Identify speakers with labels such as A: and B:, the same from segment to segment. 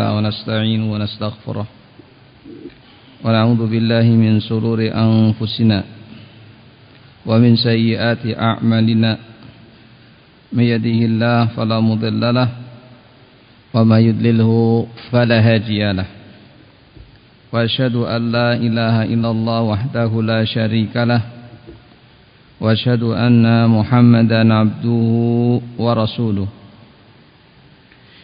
A: ونستعين ونستغفره ونعوذ بالله من سرور أنفسنا ومن سيئات أعمالنا. من يده الله فلا مضل له وما يدلله فلا هادي له. وأشهد أن لا إله إلا الله وحده لا شريك له. وأشهد أن محمدا عبده ورسوله.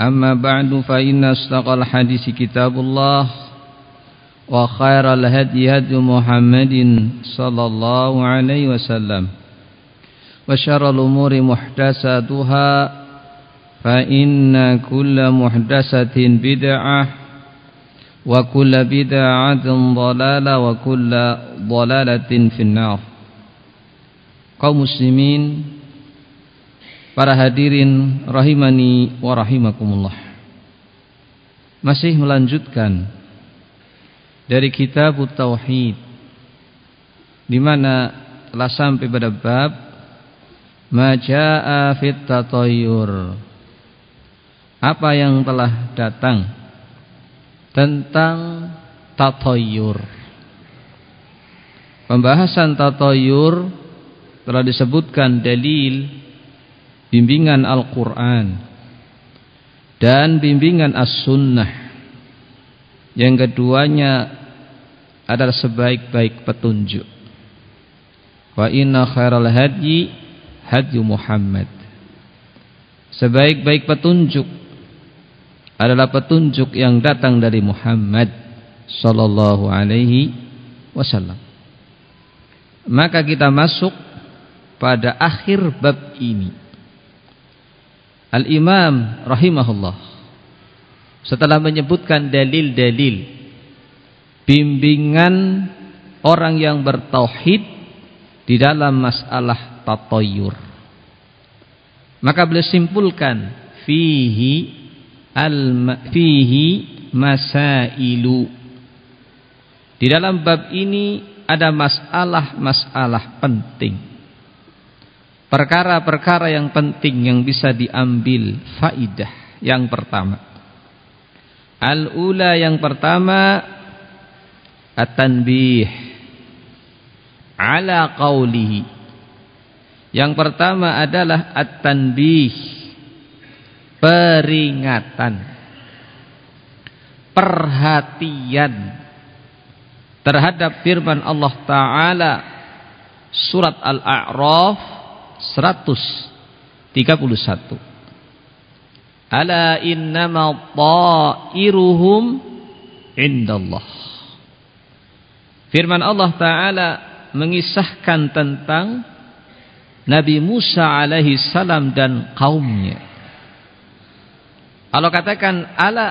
A: أما بعد فإن أصدق الحديث كتاب الله وخير الهدي هدي محمد صلى الله عليه وسلم وشر الأمور محدثاتها فإن كل محدثة بدعة وكل بدعة ضلالة وكل ضلالة في النار. kaum muslimin Para hadirin rahimani wa rahimakumullah. Masih melanjutkan dari kitab tauhid di mana telah sampai pada bab majaa fit tatayyur. Apa yang telah datang tentang tatayyur. Pembahasan tatayyur telah disebutkan dalil bimbingan Al-Quran dan bimbingan As-Sunnah. Yang keduanya adalah sebaik-baik petunjuk. Wa inna khairal hadyi hadyu Muhammad. Sebaik-baik petunjuk adalah petunjuk yang datang dari Muhammad sallallahu alaihi wasallam. Maka kita masuk pada akhir bab ini Al-Imam rahimahullah. Setelah menyebutkan dalil-dalil bimbingan orang yang bertauhid di dalam masalah tatoyur maka beliau simpulkan fihi al fihi masailu. Di dalam bab ini ada masalah-masalah penting perkara-perkara yang penting yang bisa diambil faidah. Yang pertama. Al-ula yang pertama at-tanbih. Ala qawlihi. Yang pertama adalah at-tanbih. Peringatan. Perhatian. Terhadap firman Allah taala surat al-a'raf 131 Ala innama ta'iruhum indallah Firman Allah Ta'ala mengisahkan tentang Nabi Musa alaihi salam dan kaumnya. Allah katakan ala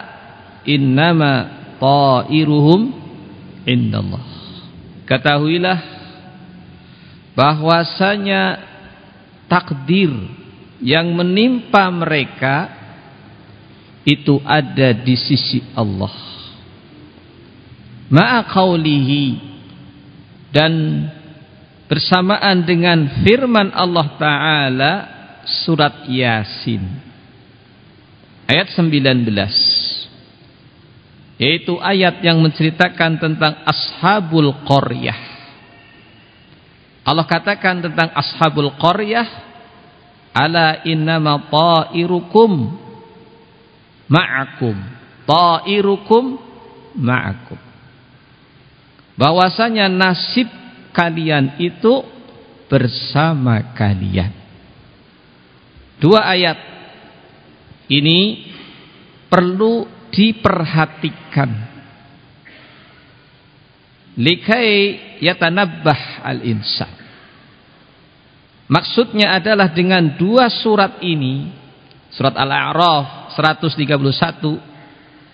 A: innama ta'iruhum indallah. Ketahuilah bahwasanya takdir yang menimpa mereka itu ada di sisi Allah. Ma'aqaulihi dan bersamaan dengan firman Allah Ta'ala surat Yasin ayat 19 yaitu ayat yang menceritakan tentang ashabul qaryah Allah katakan tentang ashabul qaryah ala innama ta'irukum ma'akum ta'irukum ma'akum bahwasanya nasib kalian itu bersama kalian. Dua ayat ini perlu diperhatikan. Likai yatanabbah al-insan. Maksudnya adalah dengan dua surat ini, surat Al-A'raf 131,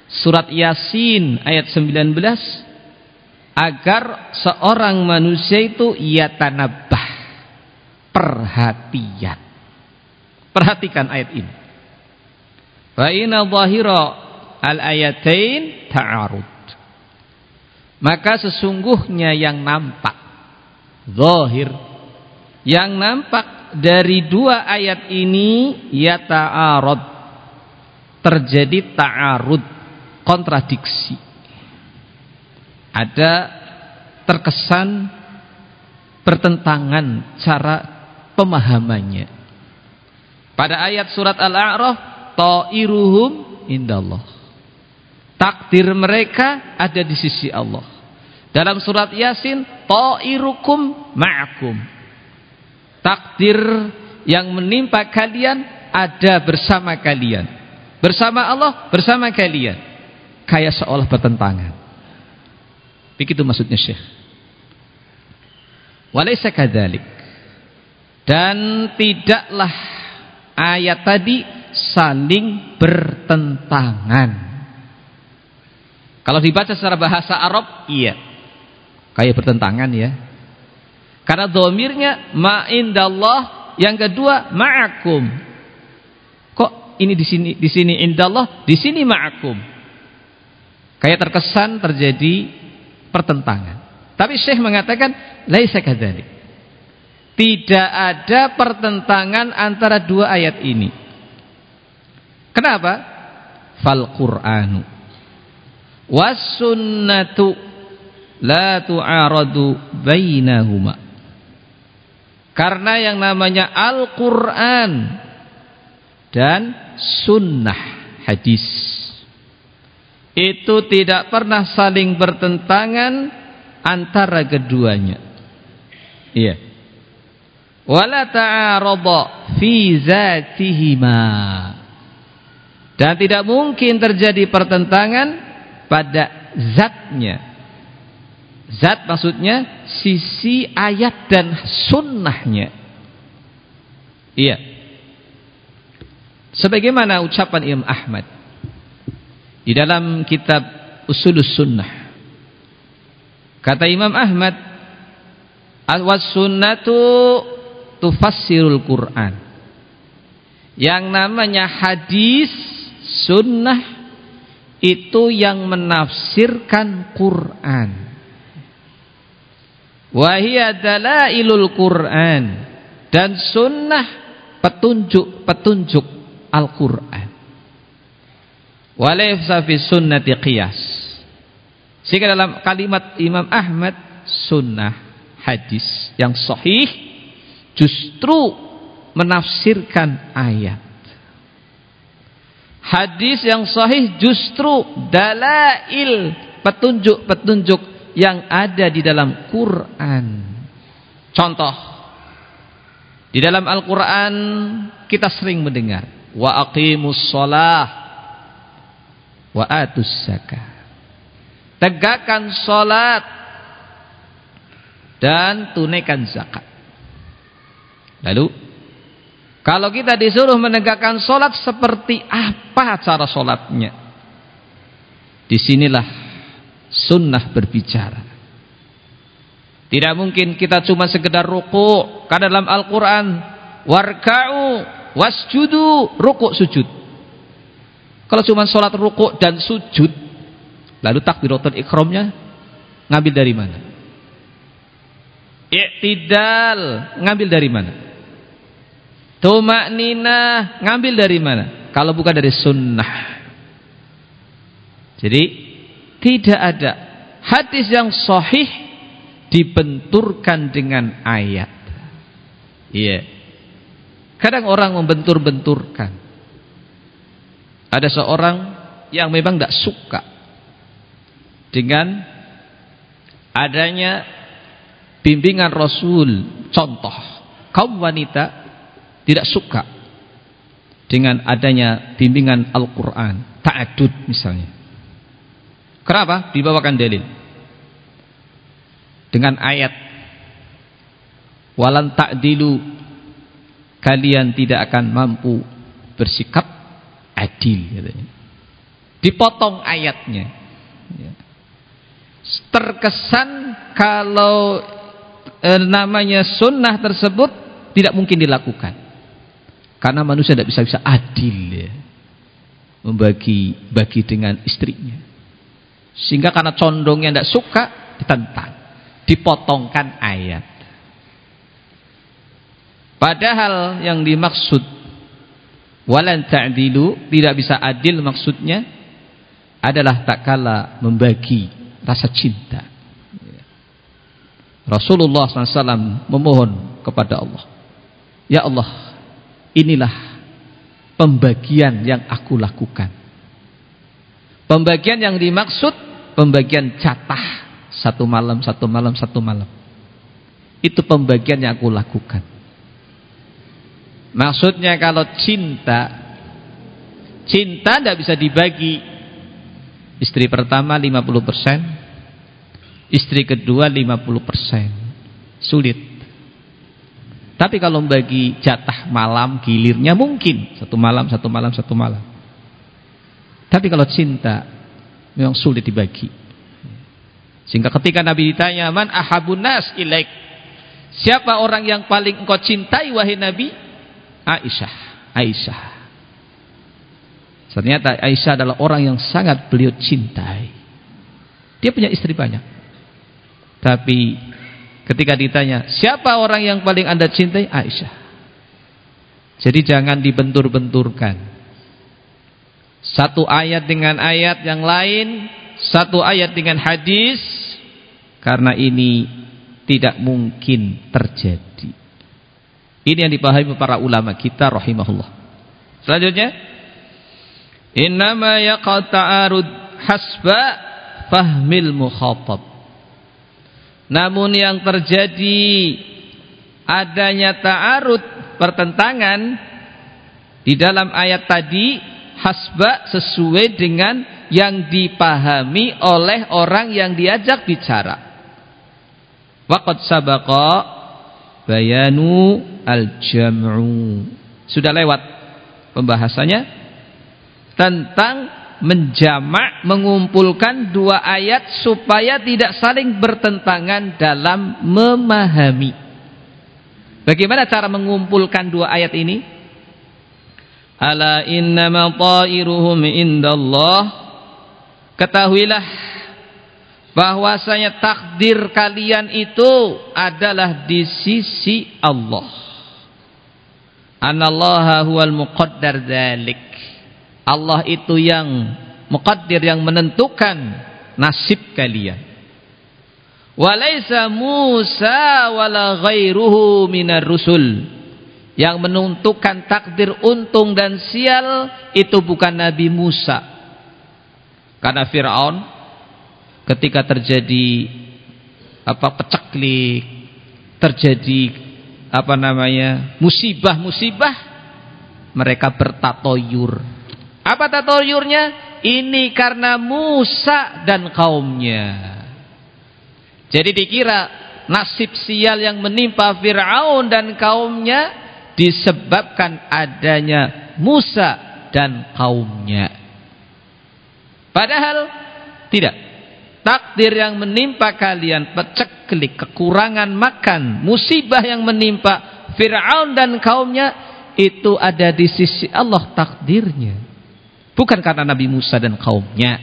A: surat Yasin ayat 19, agar seorang manusia itu yatanabbah, perhatian. Perhatikan ayat ini. Fa inna dhahira al-ayatain ta'arud. Maka sesungguhnya yang nampak zahir yang nampak dari dua ayat ini ya ta'arud terjadi ta'arud kontradiksi. Ada terkesan pertentangan cara pemahamannya. Pada ayat surat Al-A'raf ta'iruhum indallah. Takdir mereka ada di sisi Allah. Dalam surat Yasin ta'irukum ma'akum takdir yang menimpa kalian ada bersama kalian. Bersama Allah bersama kalian. Kayak seolah bertentangan. Begitu maksudnya Syekh. Walaysa kadzalik. Dan tidaklah ayat tadi saling bertentangan. Kalau dibaca secara bahasa Arab iya. Kayak bertentangan ya karena domirnya ma'indallah, yang kedua ma'akum. Kok ini di sini di sini indallah, di sini ma'akum. Kayak terkesan terjadi pertentangan. Tapi Syekh mengatakan laisa kadzalik. Tidak ada pertentangan antara dua ayat ini. Kenapa? Fal Qur'anu was sunnatu la tu'aradu bainahuma. Karena yang namanya Al-Quran dan Sunnah hadis itu tidak pernah saling bertentangan antara keduanya. Iya. Wala ta'arada fi zatihima. Dan tidak mungkin terjadi pertentangan pada zatnya. Zat maksudnya sisi ayat dan sunnahnya. Iya. Sebagaimana ucapan Imam Ahmad di dalam kitab Usulus Sunnah. Kata Imam Ahmad, "Was sunnatu tufassirul Quran." Yang namanya hadis sunnah itu yang menafsirkan Quran. Wahia Quran dan sunnah petunjuk-petunjuk Al-Quran. Walaysa sunnati qiyas. Sehingga dalam kalimat Imam Ahmad sunnah hadis yang sahih justru menafsirkan ayat. Hadis yang sahih justru dalail petunjuk-petunjuk yang ada di dalam Quran. Contoh di dalam Al-Quran kita sering mendengar wa aqimus shalah wa atus zakah. Tegakkan salat dan tunaikan zakat. Lalu kalau kita disuruh menegakkan salat seperti apa cara salatnya? Di sinilah sunnah berbicara. Tidak mungkin kita cuma sekedar ruku. Karena dalam Al-Quran. Warka'u wasjudu ruku sujud. Kalau cuma sholat ruku dan sujud. Lalu takbiratul ikramnya ngambil dari mana? Iktidal ngambil dari mana? Tumak nina ngambil dari mana? Kalau bukan dari sunnah. Jadi tidak ada hadis yang sahih dibenturkan dengan ayat. Iya. Kadang orang membentur-benturkan. Ada seorang yang memang tidak suka dengan adanya bimbingan Rasul contoh kaum wanita tidak suka dengan adanya bimbingan Al-Quran ta'adud misalnya kenapa? dibawakan dalil dengan ayat walan ta'dilu kalian tidak akan mampu bersikap adil dipotong ayatnya ya. terkesan kalau eh, namanya sunnah tersebut tidak mungkin dilakukan. Karena manusia tidak bisa-bisa adil ya. Membagi bagi dengan istrinya. Sehingga karena condongnya tidak suka, ditentang. Dipotongkan ayat. Padahal yang dimaksud walan ta'dilu tidak bisa adil maksudnya adalah tak kala membagi rasa cinta. Rasulullah SAW memohon kepada Allah. Ya Allah, inilah pembagian yang aku lakukan. Pembagian yang dimaksud, pembagian catah. Satu malam, satu malam, satu malam. Itu pembagian yang aku lakukan. Maksudnya kalau cinta, cinta tidak bisa dibagi. Istri pertama 50%, Istri kedua 50%. Sulit. Tapi kalau bagi jatah malam gilirnya mungkin. Satu malam, satu malam, satu malam. Tapi kalau cinta memang sulit dibagi. Sehingga ketika Nabi ditanya, "Man ahabun nas ilaik?" Siapa orang yang paling engkau cintai wahai Nabi? Aisyah. Aisyah. Ternyata Aisyah adalah orang yang sangat beliau cintai. Dia punya istri banyak. Tapi ketika ditanya, siapa orang yang paling anda cintai? Aisyah. Jadi jangan dibentur-benturkan. Satu ayat dengan ayat yang lain, satu ayat dengan hadis, karena ini tidak mungkin terjadi. Ini yang dipahami para ulama kita rahimahullah. Selanjutnya, innama yaqta'arud hasba fahmil mukhatab. Namun yang terjadi adanya ta'arud pertentangan di dalam ayat tadi hasba sesuai dengan yang dipahami oleh orang yang diajak bicara. Waqad sabaqa bayanu al-jam'u. Sudah lewat pembahasannya tentang menjamak mengumpulkan dua ayat supaya tidak saling bertentangan dalam memahami. Bagaimana cara mengumpulkan dua ayat ini? Ala innama ta'iruhum indallah. Ketahuilah bahwasanya takdir kalian itu adalah di sisi Allah. Anallaha huwal muqaddar dzalik. Allah itu yang muqaddir yang menentukan nasib kalian. Walaysa Musa wala ghairuhu minar rusul. Yang menentukan takdir untung dan sial itu bukan Nabi Musa. Karena Firaun ketika terjadi apa peceklik, terjadi apa namanya? musibah-musibah mereka bertatoyur apa tatoyurnya? Ini karena Musa dan kaumnya. Jadi dikira nasib sial yang menimpa Fir'aun dan kaumnya disebabkan adanya Musa dan kaumnya. Padahal tidak. Takdir yang menimpa kalian, peceklik, kekurangan makan, musibah yang menimpa Fir'aun dan kaumnya, itu ada di sisi Allah takdirnya. Bukan karena Nabi Musa dan kaumnya.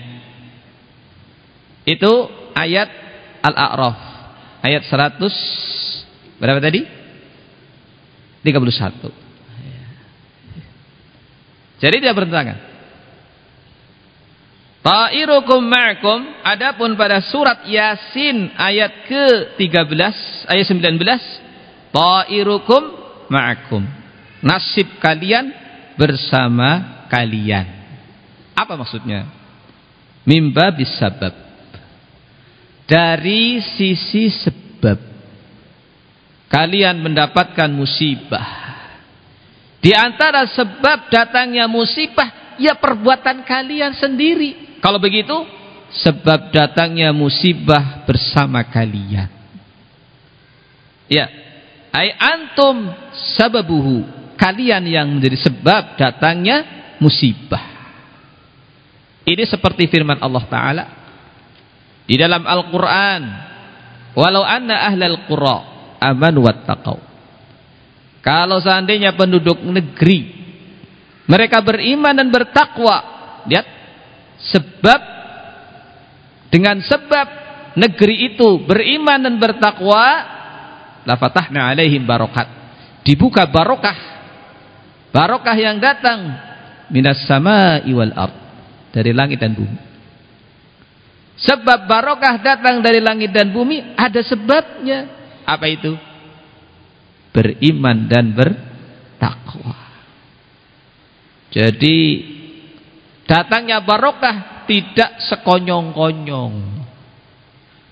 A: Itu ayat Al-A'raf. Ayat 100 berapa tadi? 31. Jadi dia bertentangan. Ta'irukum ma'akum adapun pada surat Yasin ayat ke-13 ayat 19 ta'irukum ma'akum nasib kalian bersama kalian apa maksudnya? Mimba bisabab. dari sisi sebab kalian mendapatkan musibah. Di antara sebab datangnya musibah ya perbuatan kalian sendiri. Kalau begitu sebab datangnya musibah bersama kalian. Ya, ai antum sababuhu. Kalian yang menjadi sebab datangnya musibah. Ini seperti firman Allah taala di dalam Al-Qur'an, "Walau anna ahlal qura amanu wattaqau." Kalau seandainya penduduk negeri mereka beriman dan bertakwa, lihat sebab dengan sebab negeri itu beriman dan bertakwa, la fatahna alaihim barokat. Dibuka barokah. Barokah yang datang minas sama iwal ard dari langit dan bumi. Sebab barokah datang dari langit dan bumi ada sebabnya. Apa itu? Beriman dan bertakwa. Jadi datangnya barokah tidak sekonyong-konyong.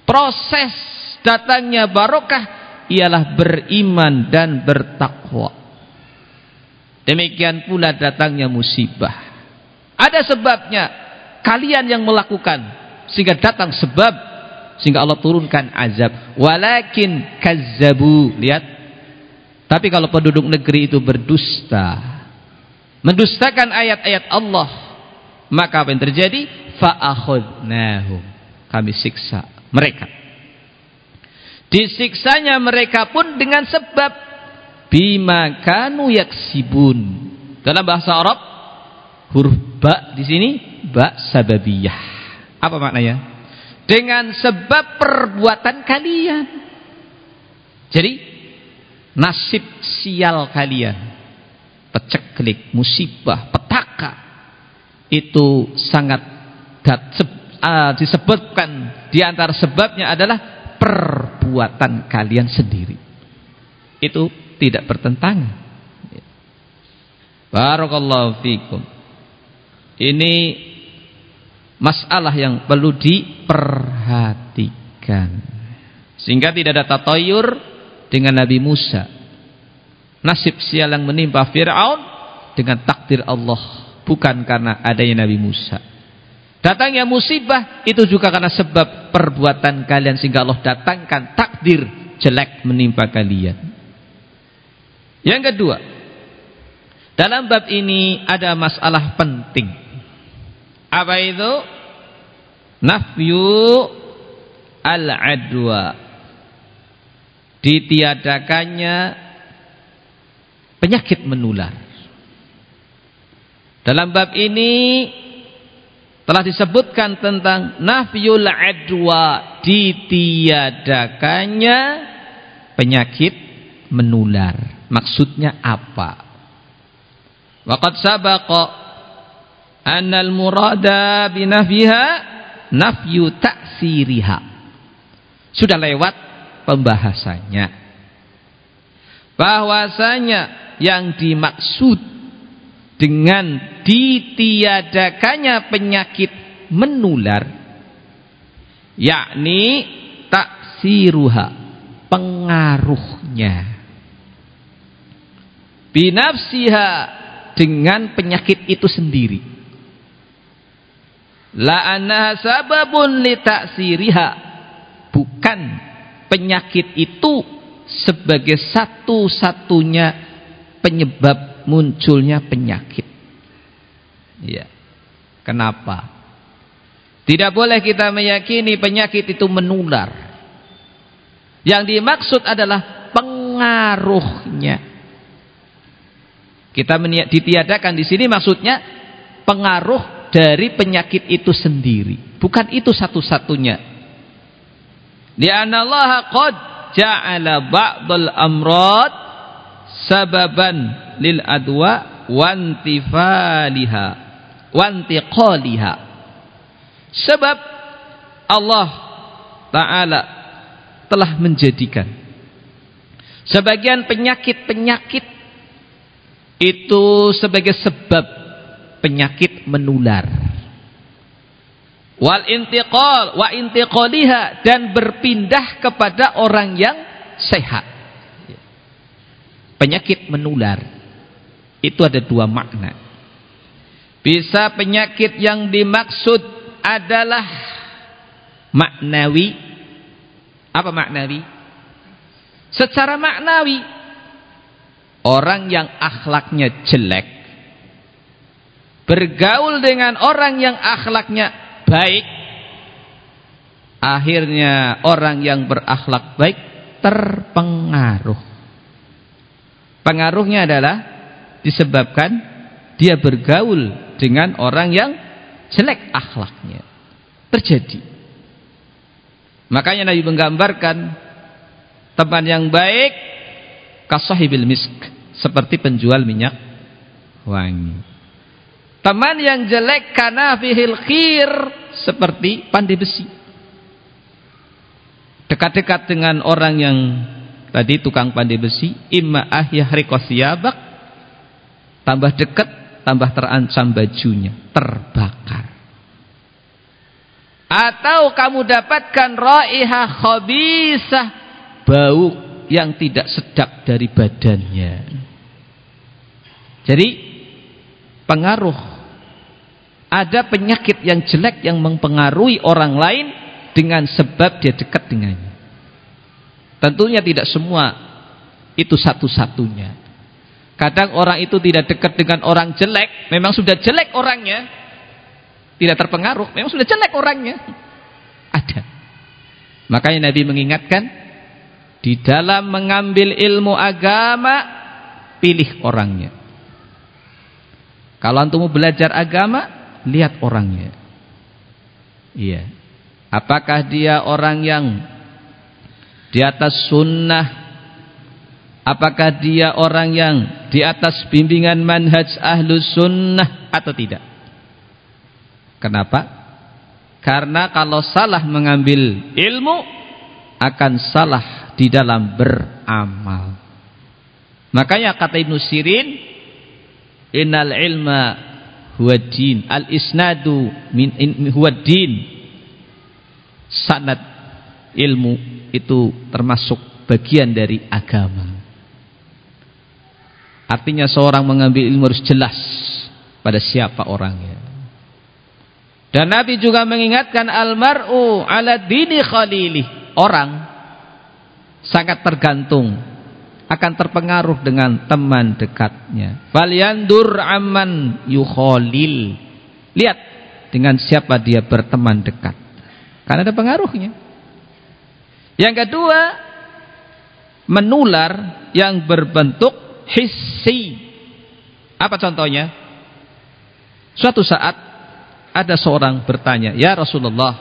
A: Proses datangnya barokah ialah beriman dan bertakwa. Demikian pula datangnya musibah. Ada sebabnya. Kalian yang melakukan. Sehingga datang sebab. Sehingga Allah turunkan azab. Walakin kazzabu. Lihat. Tapi kalau penduduk negeri itu berdusta. Mendustakan ayat-ayat Allah. Maka apa yang terjadi? Fa'akhudnahum. Kami siksa mereka. Disiksanya mereka pun dengan sebab bima kanu yaksibun. Dalam bahasa Arab huruf ba di sini ba sababiyah. Apa maknanya? Dengan sebab perbuatan kalian. Jadi nasib sial kalian, peceklik, musibah, petaka itu sangat dat, uh, disebutkan di antara sebabnya adalah perbuatan kalian sendiri. Itu tidak bertentangan. Barakallahu fikum. Ini masalah yang perlu diperhatikan. Sehingga tidak ada tatayur dengan Nabi Musa. Nasib sial yang menimpa Fir'aun dengan takdir Allah. Bukan karena adanya Nabi Musa. Datangnya musibah itu juga karena sebab perbuatan kalian. Sehingga Allah datangkan takdir jelek menimpa kalian. Yang kedua. Dalam bab ini ada masalah penting. Apa itu? Nafyu al-adwa. Ditiadakannya penyakit menular. Dalam bab ini telah disebutkan tentang nafyul adwa ditiadakannya penyakit menular. Maksudnya apa? Waqad sabaqa annal murada binafiha nafyu ta'siriha. Sudah lewat pembahasannya. Bahwasanya yang dimaksud dengan ditiadakannya penyakit menular yakni taksiruha pengaruhnya. Binafsiha dengan penyakit itu sendiri La annaha sababun li ta'siriha. Bukan penyakit itu sebagai satu-satunya penyebab munculnya penyakit. Ya. Kenapa? Tidak boleh kita meyakini penyakit itu menular. Yang dimaksud adalah pengaruhnya. Kita ditiadakan di sini maksudnya pengaruh dari penyakit itu sendiri. Bukan itu satu-satunya. Lianna Allah qad ja'ala ba'dal amrad sababan lil adwa wantifaliha wantiqaliha. Sebab Allah Ta'ala telah menjadikan sebagian penyakit-penyakit itu sebagai sebab penyakit menular. wal intiqal wa intiqaliha dan berpindah kepada orang yang sehat. Penyakit menular. Itu ada dua makna. Bisa penyakit yang dimaksud adalah maknawi. Apa maknawi? Secara maknawi orang yang akhlaknya jelek bergaul dengan orang yang akhlaknya baik akhirnya orang yang berakhlak baik terpengaruh. Pengaruhnya adalah disebabkan dia bergaul dengan orang yang jelek akhlaknya. Terjadi. Makanya Nabi menggambarkan teman yang baik kasahibil misk seperti penjual minyak wangi teman yang jelek karena fihil khir seperti pandai besi. Dekat-dekat dengan orang yang tadi tukang pandai besi, imma ahyah rikosiyabak, tambah dekat, tambah terancam bajunya, terbakar. Atau kamu dapatkan raihah khabisah, bau yang tidak sedap dari badannya. Jadi pengaruh ada penyakit yang jelek yang mempengaruhi orang lain dengan sebab dia dekat dengannya. Tentunya tidak semua itu satu-satunya. Kadang orang itu tidak dekat dengan orang jelek, memang sudah jelek orangnya. Tidak terpengaruh, memang sudah jelek orangnya. Ada. Makanya Nabi mengingatkan, di dalam mengambil ilmu agama, pilih orangnya. Kalau antum belajar agama, lihat orangnya. Iya. Apakah dia orang yang di atas sunnah? Apakah dia orang yang di atas bimbingan manhaj ahlus sunnah atau tidak? Kenapa? Karena kalau salah mengambil ilmu akan salah di dalam beramal. Makanya kata Ibnu Sirin, "Innal ilma huwa din. Al isnadu min huwa din. Sanad ilmu itu termasuk bagian dari agama. Artinya seorang mengambil ilmu harus jelas pada siapa orangnya. Dan Nabi juga mengingatkan almar'u ala dini khalilih. Orang sangat tergantung akan terpengaruh dengan teman dekatnya. Falyandur aman yukholil. Lihat dengan siapa dia berteman dekat. Karena ada pengaruhnya. Yang kedua, menular yang berbentuk hissi. Apa contohnya? Suatu saat ada seorang bertanya, "Ya Rasulullah,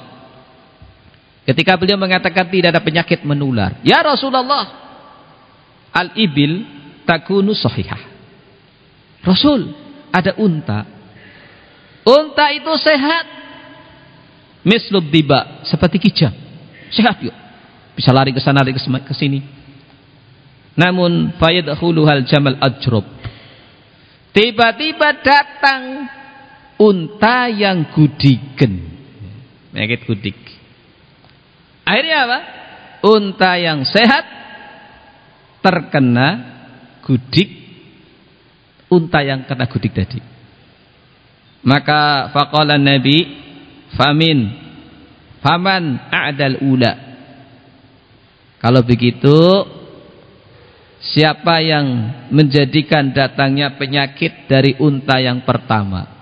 A: ketika beliau mengatakan tidak ada penyakit menular, ya Rasulullah, al-ibil takunu sahihah. Rasul, ada unta. Unta itu sehat. Mislub diba, seperti kijang. Sehat yuk. Bisa lari ke sana, lari ke sini. Namun fayadkhuluhal jamal ajrub. Tiba-tiba datang unta yang gudigen. Penyakit gudik. Akhirnya apa? Unta yang sehat terkena gudik unta yang kena gudik tadi. Maka faqala Nabi famin faman a'dal ula. Kalau begitu siapa yang menjadikan datangnya penyakit dari unta yang pertama?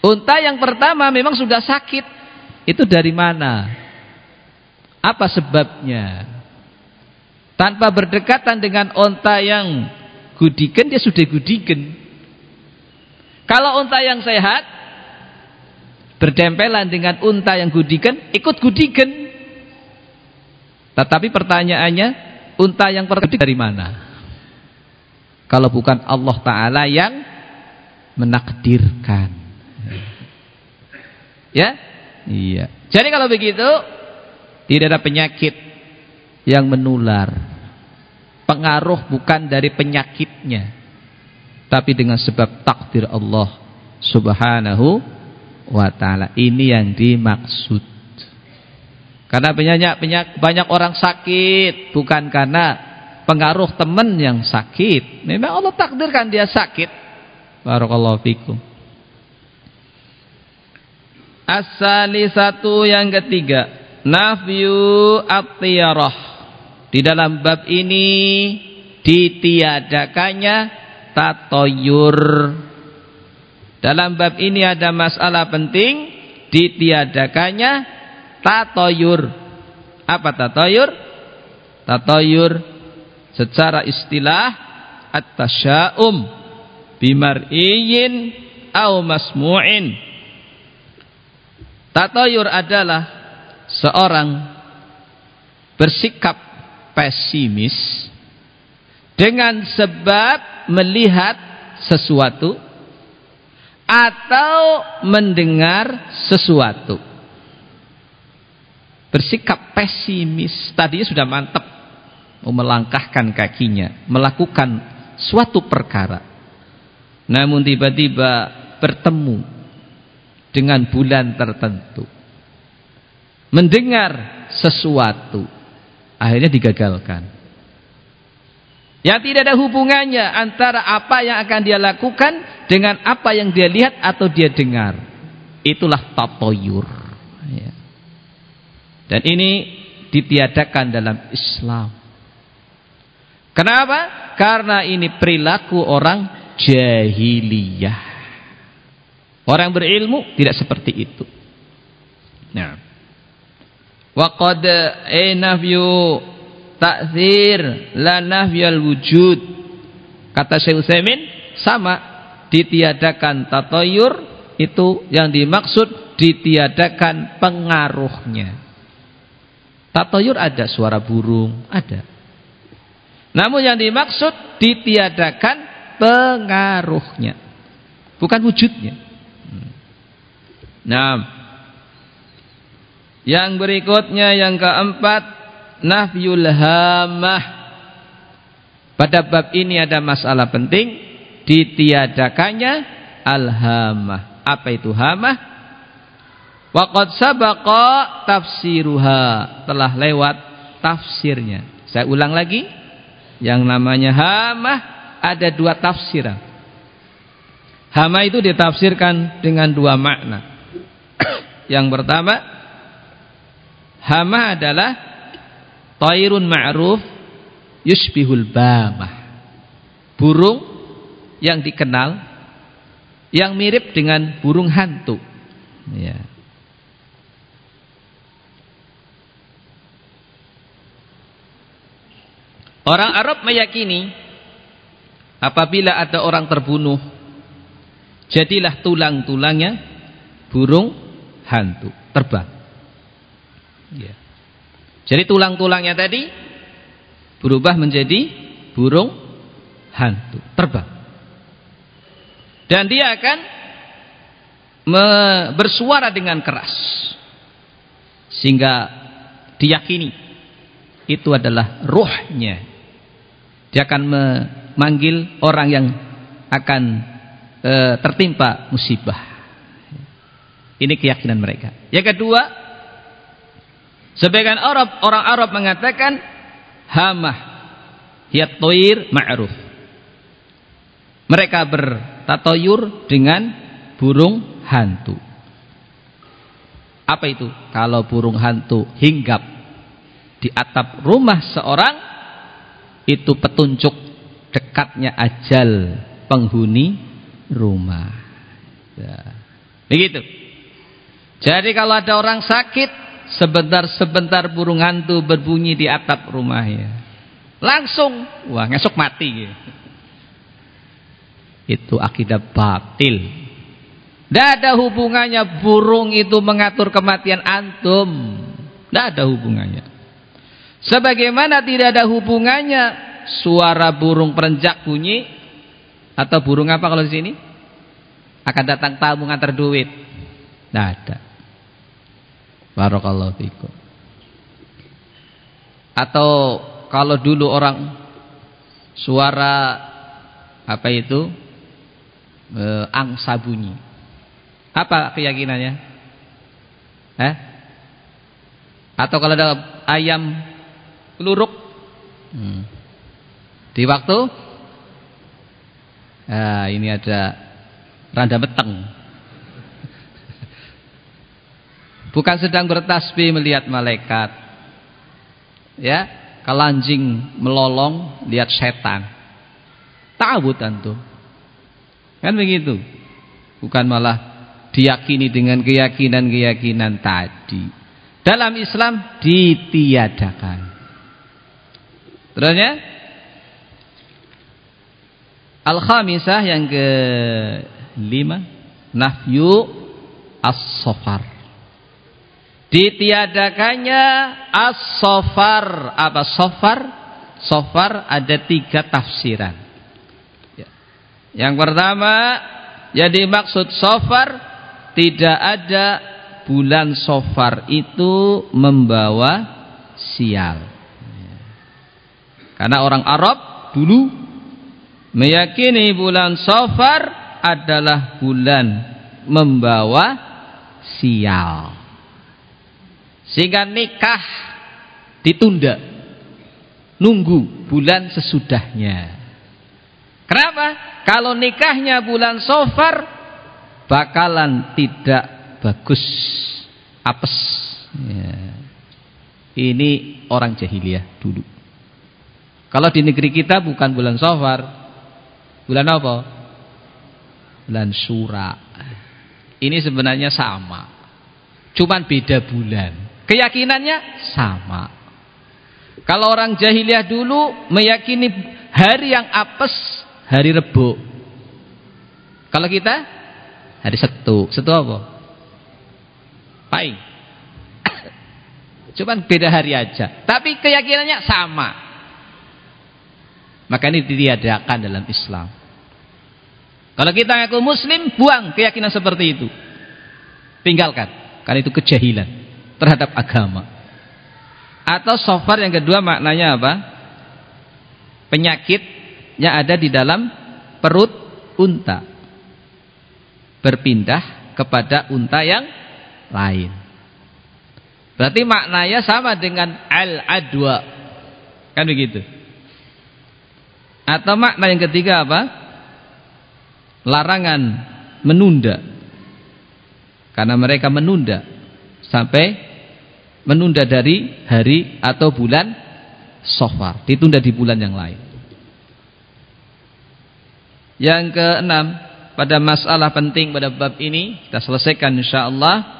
A: Unta yang pertama memang sudah sakit. Itu dari mana? Apa sebabnya? Tanpa berdekatan dengan onta yang gudikan dia sudah gudikan. Kalau onta yang sehat berdempelan dengan unta yang gudikan ikut gudikan. Tetapi pertanyaannya unta yang pertama dari mana? Kalau bukan Allah Ta'ala yang menakdirkan. Ya? Iya. Jadi kalau begitu tidak ada penyakit yang menular. Pengaruh bukan dari penyakitnya. Tapi dengan sebab takdir Allah subhanahu wa taala. Ini yang dimaksud. Karena banyak banyak banyak orang sakit bukan karena pengaruh teman yang sakit. Memang Allah takdirkan dia sakit. Barakallahu fikum. Asali satu yang ketiga, nafyu at-tiyarah. Di dalam bab ini ditiadakannya tatoyur. Dalam bab ini ada masalah penting ditiadakannya tatoyur. Apa tatoyur? Tatoyur secara istilah at-tasya'um bimar'iyin au masmu'in. Tatoyur adalah seorang bersikap pesimis dengan sebab melihat sesuatu atau mendengar sesuatu. Bersikap pesimis, tadinya sudah mantap melangkahkan kakinya, melakukan suatu perkara. Namun tiba-tiba bertemu dengan bulan tertentu. Mendengar sesuatu, akhirnya digagalkan. Yang tidak ada hubungannya antara apa yang akan dia lakukan dengan apa yang dia lihat atau dia dengar. Itulah tatoyur. Ya. Dan ini ditiadakan dalam Islam. Kenapa? Karena ini perilaku orang jahiliyah. Orang berilmu tidak seperti itu. Nah. Waqad enafyu takzir la nafyal wujud. Kata Syekh Utsaimin sama. Ditiadakan tatoyur itu yang dimaksud ditiadakan pengaruhnya. Tatoyur ada suara burung ada. Namun yang dimaksud ditiadakan pengaruhnya bukan wujudnya. Nah yang berikutnya yang keempat nafyul hamah. Pada bab ini ada masalah penting ditiadakannya al-hamah. Apa itu hamah? Waqad sabaqa tafsiruha. Telah lewat tafsirnya. Saya ulang lagi. Yang namanya hamah ada dua tafsiran. Hama itu ditafsirkan dengan dua makna. Yang pertama, hama adalah Tairun ma'ruf yusbihul bamah. Burung yang dikenal yang mirip dengan burung hantu. Ya. Orang Arab meyakini apabila ada orang terbunuh jadilah tulang-tulangnya burung hantu terbang. Ya. Jadi tulang-tulangnya tadi berubah menjadi burung hantu, terbang. Dan dia akan bersuara dengan keras. Sehingga diyakini itu adalah ruhnya. Dia akan memanggil orang yang akan e, tertimpa musibah. Ini keyakinan mereka. Yang kedua, Sebagian Arab, orang Arab mengatakan hamah hiat toir ma'ruf. Mereka bertatoyur dengan burung hantu. Apa itu? Kalau burung hantu hinggap di atap rumah seorang itu petunjuk dekatnya ajal penghuni rumah. Ya. Begitu. Jadi kalau ada orang sakit Sebentar-sebentar burung hantu berbunyi di atap rumahnya. Langsung, wah ngesok mati. Itu akidah batil. Tidak ada hubungannya burung itu mengatur kematian antum. Tidak ada hubungannya. Sebagaimana tidak ada hubungannya suara burung perenjak bunyi atau burung apa kalau di sini akan datang tamu ngantar duit. Tidak ada. Barakallahu fikum. Atau kalau dulu orang suara apa itu e, angsa bunyi. Apa keyakinannya? Eh? Atau kalau ada ayam peluruk hmm. di waktu ah, ini ada randa beteng bukan sedang bertasbih melihat malaikat. Ya kelanjing melolong lihat setan. Tahu tentu kan begitu? Bukan malah diyakini dengan keyakinan-keyakinan tadi. Dalam Islam ditiadakan. Terusnya Al-khamisah yang ke lima Nafyu As-sofar Ditiadakannya As-sofar Apa sofar? Sofar ada tiga tafsiran ya. Yang pertama Jadi maksud sofar Tidak ada bulan Sofar itu membawa sial. Karena orang Arab dulu meyakini bulan Sofar adalah bulan membawa sial. Sehingga nikah ditunda. Nunggu bulan sesudahnya. Kenapa? Kalau nikahnya bulan Sofar bakalan tidak bagus apes ya. ini orang jahiliyah dulu kalau di negeri kita bukan bulan sofar bulan apa bulan sura ini sebenarnya sama cuman beda bulan keyakinannya sama kalau orang jahiliyah dulu meyakini hari yang apes hari rebo kalau kita hari setu setu apa Pai. Cuman beda hari aja. Tapi keyakinannya sama. Maka ini ditiadakan dalam Islam. Kalau kita ngaku muslim, buang keyakinan seperti itu. Tinggalkan. Karena itu kejahilan terhadap agama. Atau sofar yang kedua maknanya apa? Penyakit yang ada di dalam perut unta. Berpindah kepada unta yang lain. Berarti maknanya sama dengan al-adwa. Kan begitu. Atau makna yang ketiga apa? Larangan menunda. Karena mereka menunda sampai menunda dari hari atau bulan Sofar, ditunda di bulan yang lain. Yang keenam, pada masalah penting pada bab ini kita selesaikan insyaallah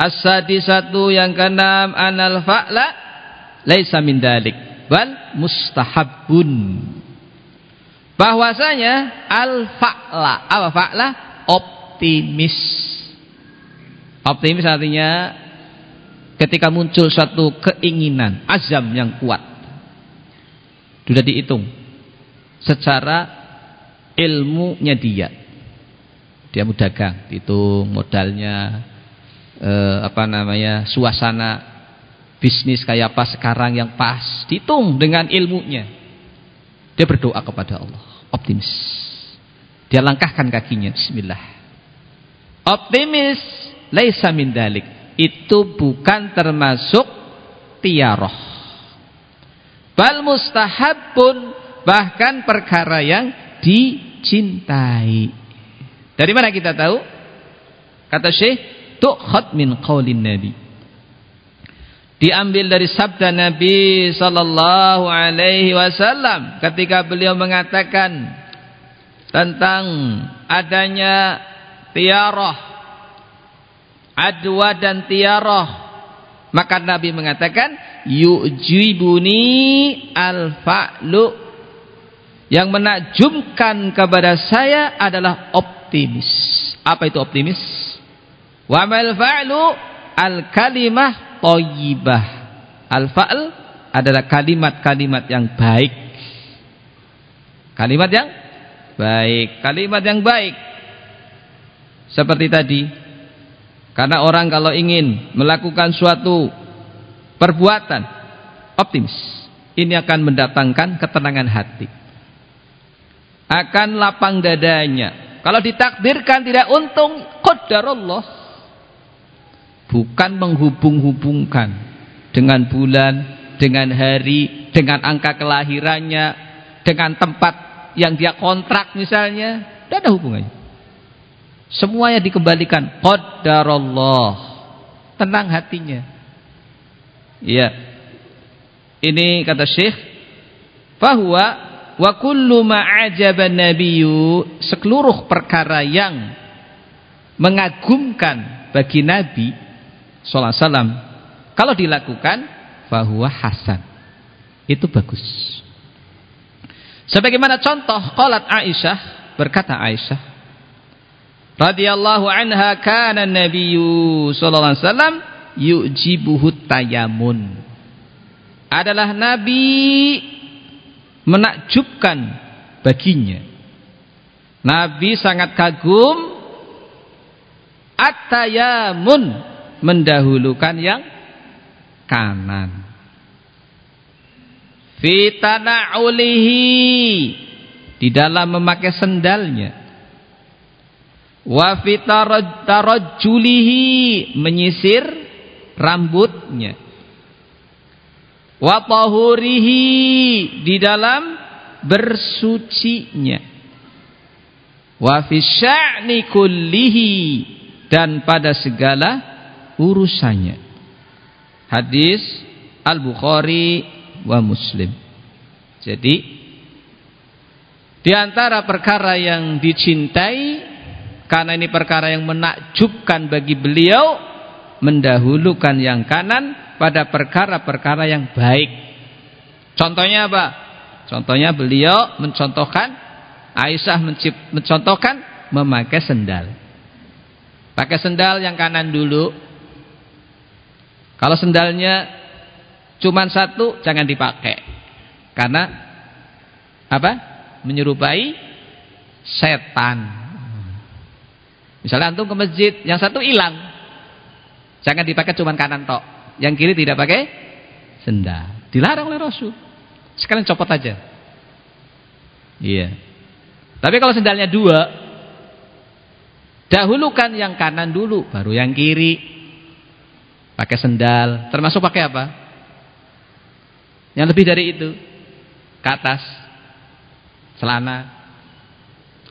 A: As-sadisatu yang keenam anal fa'la laisa min dalik bal mustahabun. Bahwasanya al fa'la apa fa'la? Optimis. Optimis artinya ketika muncul suatu keinginan, azam yang kuat. Sudah dihitung. Secara ilmunya dia. Dia mau dagang, dihitung modalnya, eh, apa namanya suasana bisnis kayak apa sekarang yang pas. Dihitung dengan ilmunya. Dia berdoa kepada Allah. Optimis. Dia langkahkan kakinya. Bismillah. Optimis. Laisa min dalik itu bukan termasuk tiaroh. Bal mustahabun bahkan perkara yang dicintai. Dari mana kita tahu? Kata Syekh tu'khad min qaulin nabi. Diambil dari sabda Nabi sallallahu alaihi wasallam ketika beliau mengatakan tentang adanya tiarah adwa dan tiarah maka Nabi mengatakan yujibuni al-fa'lu yang menakjubkan kepada saya adalah optimis apa itu optimis Wa mal fa'lu al kalimah thayyibah. Al fa'l adalah kalimat-kalimat yang baik. Kalimat yang baik, kalimat yang baik. Seperti tadi. Karena orang kalau ingin melakukan suatu perbuatan optimis, ini akan mendatangkan ketenangan hati. Akan lapang dadanya. Kalau ditakdirkan tidak untung, Qadarullah. Bukan menghubung-hubungkan dengan bulan, dengan hari, dengan angka kelahirannya, dengan tempat yang dia kontrak misalnya. Tidak ada hubungannya. Semuanya dikembalikan. Qadarullah. Tenang hatinya. Iya. Ini kata Syekh. Fahuwa wa kullu ma'ajaba nabiyyu seluruh perkara yang mengagumkan bagi Nabi sallallahu wasallam kalau dilakukan fahuwa hasan. Itu bagus. Sebagaimana contoh qalat Aisyah berkata Aisyah radhiyallahu anha kana nabiyyu sallallahu alaihi wasallam yujibuhu tayamun. Adalah nabi menakjubkan baginya. Nabi sangat kagum at-tayamun mendahulukan yang kanan. Fitana'ulihi di dalam memakai sendalnya wa fitarajjulihi menyisir rambutnya. Wa tahurihi di dalam bersucinya. Wa fi kullihi dan pada segala urusannya. Hadis Al-Bukhari wa Muslim. Jadi di antara perkara yang dicintai karena ini perkara yang menakjubkan bagi beliau mendahulukan yang kanan pada perkara-perkara yang baik. Contohnya apa? Contohnya beliau mencontohkan Aisyah mencontohkan memakai sendal. Pakai sendal yang kanan dulu. Kalau sendalnya cuma satu jangan dipakai. Karena apa? Menyerupai setan. Misalnya antum ke masjid, yang satu hilang. Jangan dipakai cuma kanan tok. Yang kiri tidak pakai sendal. Dilarang oleh Rasul. Sekarang copot aja. Iya. Tapi kalau sendalnya dua, dahulukan yang kanan dulu, baru yang kiri. Pakai sendal, termasuk pakai apa? Yang lebih dari itu. Ke atas. Celana.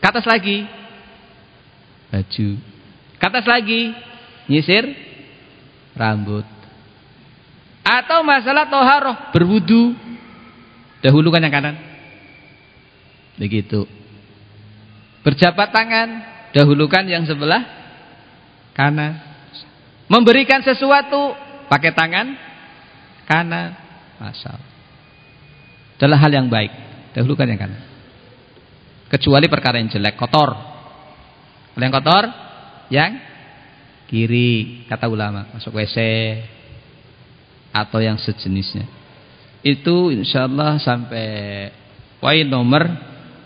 A: Ke atas lagi baju. Katas lagi, nyisir rambut. Atau masalah toharoh, berwudu. Dahulukan yang kanan. Begitu. Berjabat tangan, dahulukan yang sebelah kanan. Memberikan sesuatu, pakai tangan kanan. Masal. Adalah hal yang baik. Dahulukan yang kanan. Kecuali perkara yang jelek, kotor. Kalau yang kotor, yang kiri kata ulama masuk WC atau yang sejenisnya. Itu insyaallah sampai poin nomor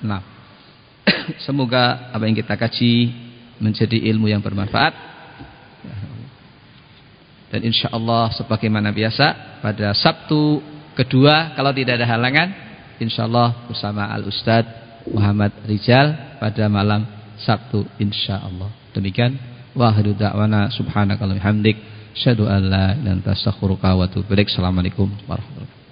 A: 6. Semoga apa yang kita kaji menjadi ilmu yang bermanfaat. Dan insyaallah sebagaimana biasa pada Sabtu kedua kalau tidak ada halangan insyaallah bersama Al Ustad Muhammad Rijal pada malam Sabtu insyaallah. Demikian wa akhiru da'wana subhanakallahumma hamdik syadu an la ilaha illa anta astaghfiruka wa atubu ilaik. Assalamualaikum warahmatullahi wabarakatuh.